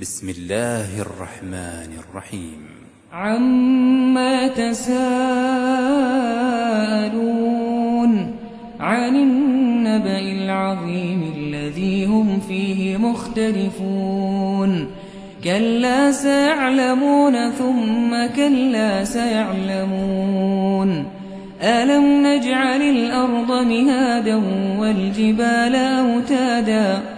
بسم الله الرحمن الرحيم. عما تساءلون عن النبأ العظيم الذي هم فيه مختلفون. كلا سيعلمون ثم كلا سيعلمون. ألم نجعل الأرض مهادا والجبال أوتادا